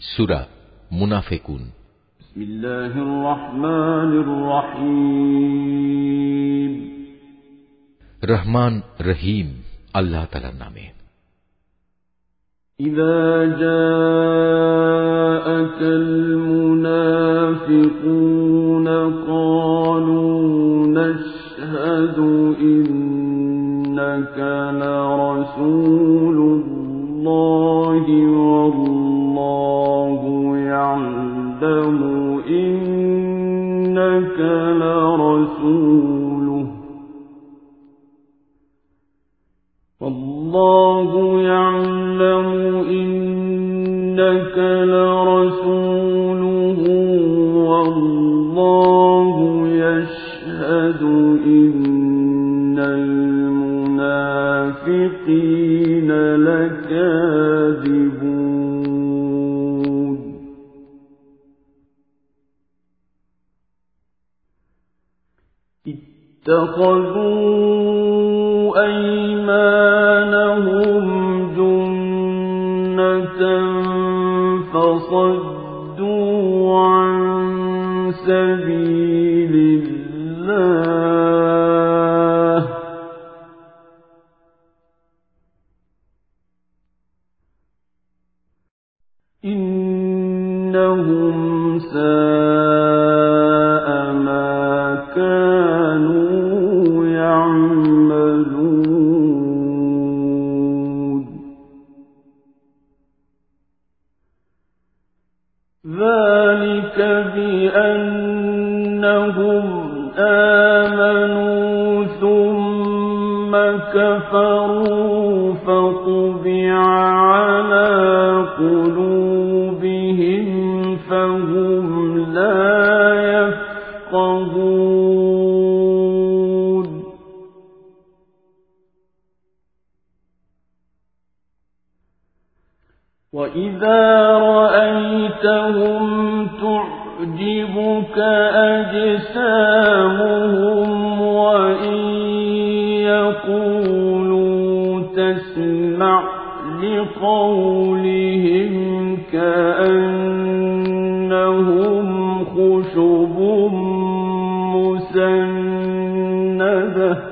سورة منافقون بسم الله الرحمن الرحيم رحمن رحيم الله تعالى نامه إذا جاءك المنافقون قالوا نشهد إنك لرسول إنك لرسوله والله يشهد إن المنافقين لكاذبون اتخذوا أيمانهم سبيل الله. إنهم بأنهم آمنوا ثم كفروا فطبع على قلوبهم فهم لا يفقهون. وإذا رأيتهم تعجبك أجسامهم وإن يقولوا تسمع لقولهم كأنهم خشب مسندة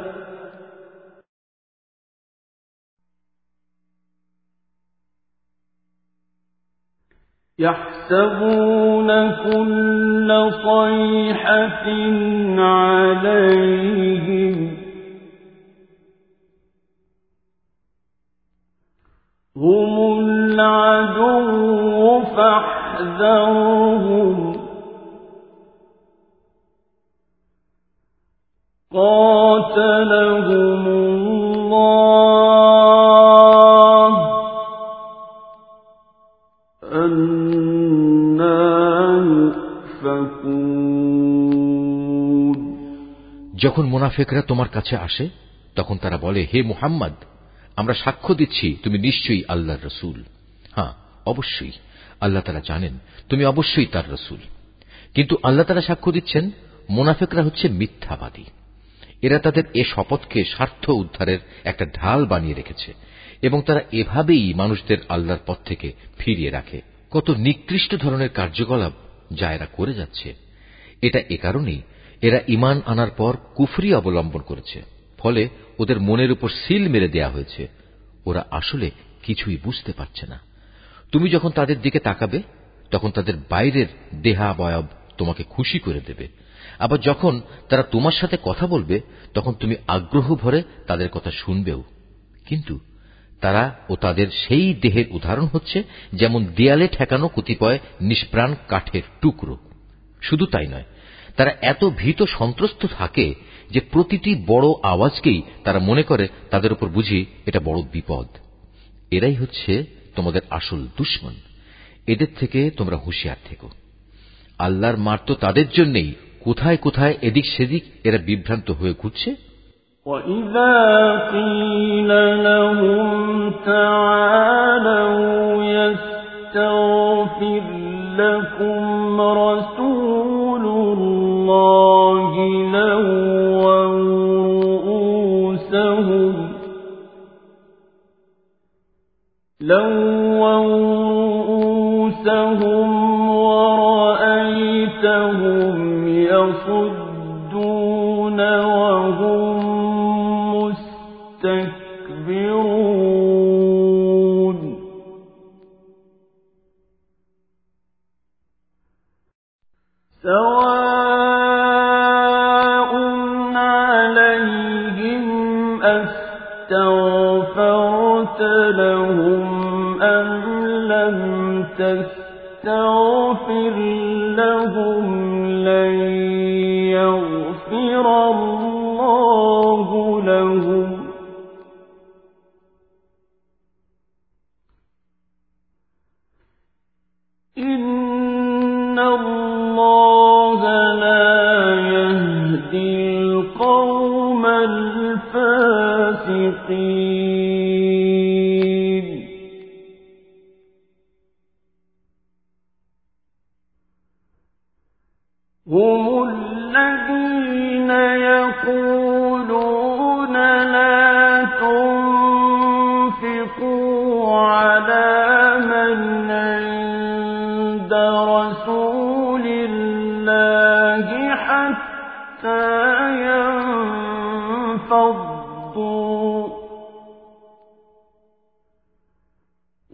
يحسبون كل صيحة عليهم. هم العدو فاحذرهم. قاتلهم যখন মুনাফেকরা তোমার কাছে আসে, তখন তারা বলে, হে মুহাম্মদ, আমরা সাক্ষ্য দিচ্ছি, তুমি নিশ্চয়ই আল্লাহর রসুল। হ্যাঁ অবশ্যই, আল্লাহ তারা জানেন, তুমি অবশ্যই তার রসুল। কিন্তু আল্লাহ তারা সাক্ষ্য দিচ্ছেন, মুনাফেকরা হচ্ছে মিথ্যাবাদী। এরা তাদের এ শপথকে স্বার্থ উদ্ধারের একটা ঢাল বানিয়ে রেখেছে এবং তারা এভাবেই মানুষদের আল্লাহর পথ থেকে ফিরিয়ে রাখে। কত নিকৃষ্ট ধরনের কার্যকলাপ যা এরা করে যাচ্ছে। এটা এ কারণেই এরা ইমান আনার পর কুফরি অবলম্বন করেছে, ফলে ওদের মনের উপর সিল মেরে দেয়া হয়েছে। ওরা আসলে কিছুই বুঝতে পারছে না। তুমি যখন তাদের দিকে তাকাবে, তখন তাদের বাইরের দেহাবয়ব তোমাকে খুশি করে দেবে। আবার যখন তারা তোমার সাথে কথা বলবে, তখন তুমি আগ্রহ ভরে তাদের কথা শুনবেও। কিন্তু তারা ও তাদের সেই দেহের উদাহরণ হচ্ছে যেমন দেয়ালে ঠেকানো কতিপয় নিষ্প্রাণ কাঠের টুকরো। শুধু তাই নয়, তারা এত ভীত সন্ত্রস্ত থাকে যে প্রতিটি বড় আওয়াজকেই তারা মনে করে তাদের উপর বুঝি এটা বড় বিপদ। এরাই হচ্ছে তোমাদের আসল দুশ্মন। এদের থেকে তোমরা হুঁশিয়ার থেকো। আল্লাহর মার তো তাদের জন্যেই কোথায় কোথায় এদিক সেদিক এরা বিভ্রান্ত হয়ে ঘুরছে وَإِذَا قِيلَ لَهُمْ تَعَالَوْا يَسْتَغْفِرْ لَكُمْ رَسُولُ اللَّهِ لَوَّوْا رُءُوسَهُمْ لَوَّوْا أنفسهم ورأيتهم يصدون مستكبرون سواء عليهم أستغفرت لهم أم لم تستغفر لهم لن الفاسقين. هم الذين يقولون لا تنفقوا على من عند رسول الله حتى ينفضوا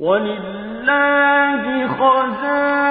ولله خزائن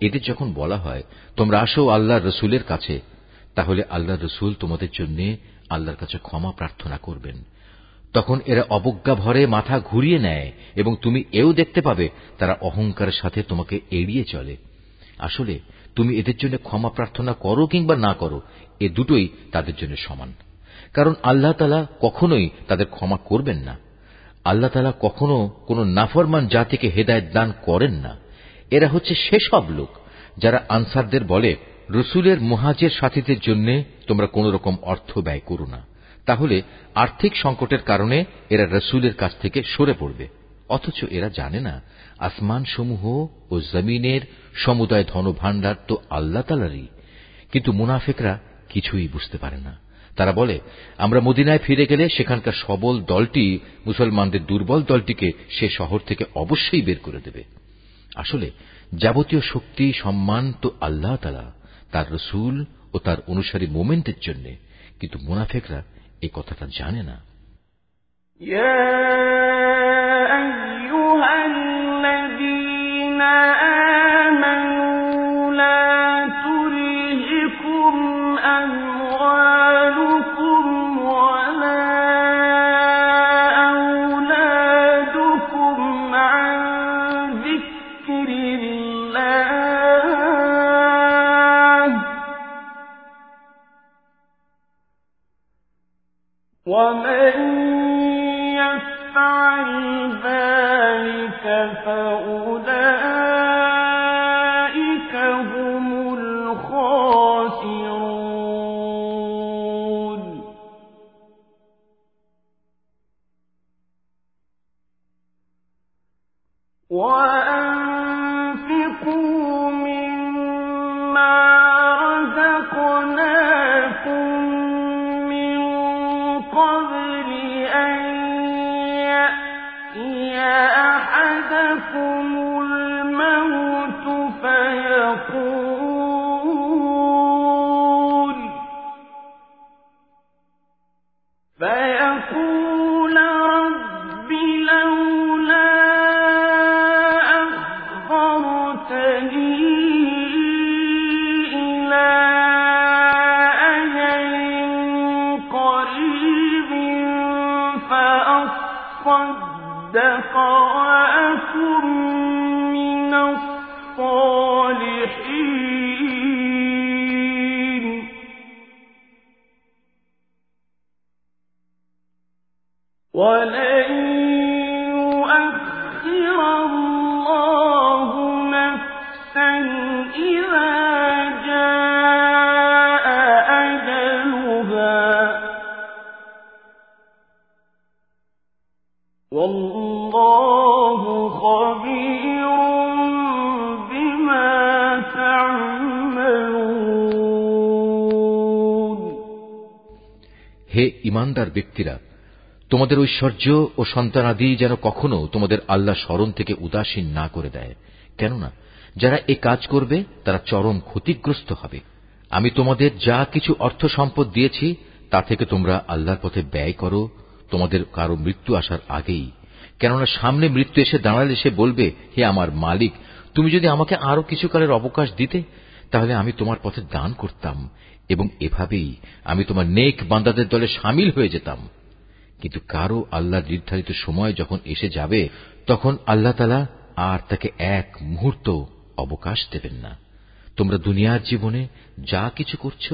এদের যখন বলা হয়, তোমরা আসো আল্লাহ রসুলের কাছে, তাহলে আল্লাহ রসুল তোমাদের জন্য আল্লাহর কাছে ক্ষমা প্রার্থনা করবেন। তখন এরা অবজ্ঞা ভরে মাথা ঘুরিয়ে নেয় এবং তুমি এও দেখতে পাবে তারা অহংকারের সাথে তোমাকে এড়িয়ে চলে। আসলে তুমি এদের জন্য ক্ষমা প্রার্থনা করো কিংবা না করো, এ দুটোই তাদের জন্য সমান। কারণ আল্লাহ তালা কখনোই তাদের ক্ষমা করবেন না। আল্লাহ তালা কখনো কোন নাফরমান জাতিকে হেদায়ত দান করেন না। এরা হচ্ছে সেসব লোক যারা আনসারদের বলে, রসুলের মুহাজের সাথীদের জন্য তোমরা কোন রকম অর্থ ব্যয় করো না। তাহলে আর্থিক সংকটের কারণে এরা রসুলের কাছ থেকে সরে পড়বে। অথচ এরা জানে না আসমান সমূহ ও জমিনের সমুদায় ধনভাণ্ডার তো আল্লাহ তালারই কিন্তু মুনাফেকরা কিছুই বুঝতে পারে না। তারা বলে, আমরা মদিনায় ফিরে গেলে সেখানকার সবল দলটি, মুসলমানদের দুর্বল দলটিকে সে শহর থেকে অবশ্যই বের করে দেবে। আসলে যাবতীয় শক্তি, সম্মান তো আল্লাহ তালা তার রসুল ও তার অনুসারী মোমেন্টের জন্য। কিন্তু মুনাফেকরা এই কথাটা জানে না। يا ومن ذلك فأولئك هم الخاسرون. وأنفقوا وَصَدَّقَ وَأَكُن مِّنَ الصَّالِحِينَ. وَلَن ইমানদার ব্যক্তিরা, তোমাদের ঐশ্বর্য ও সন্তানাদি যেন কখনো তোমাদের আল্লাহ স্মরণ থেকে উদাসীন না করে দেয়। কেননা, যারা এ কাজ করবে, তারা চরম ক্ষতিগ্রস্ত হবে। আমি তোমাদের যা কিছু অর্থ সম্পদ দিয়েছি, তা থেকে তোমরা আল্লাহর পথে ব্যয় করো, তোমাদের কারও মৃত্যু আসার আগেই। কেননা, সামনে মৃত্যু এসে দাঁড়ালে সে বলবে, হে আমার মালিক, তুমি যদি আমাকে আরও কিছু কালের অবকাশ দিতে তাহলে আমি তোমার পথে দান করতাম এবং এভাবেই আমি তোমার নেক বান্দাদের দলে সামিল হয়ে যেতাম। কিন্তু কারও আল্লাহর নির্ধারিত সময় যখন এসে যাবে, তখন আল্লাহ তালা আর তাকে এক মুহূর্ত অবকাশ দেবেন না। তোমরা দুনিয়ার জীবনে যা কিছু করছ,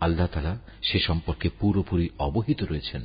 আল্লাহ তালা সে সম্পর্কে পুরোপুরি অবহিত রয়েছেন।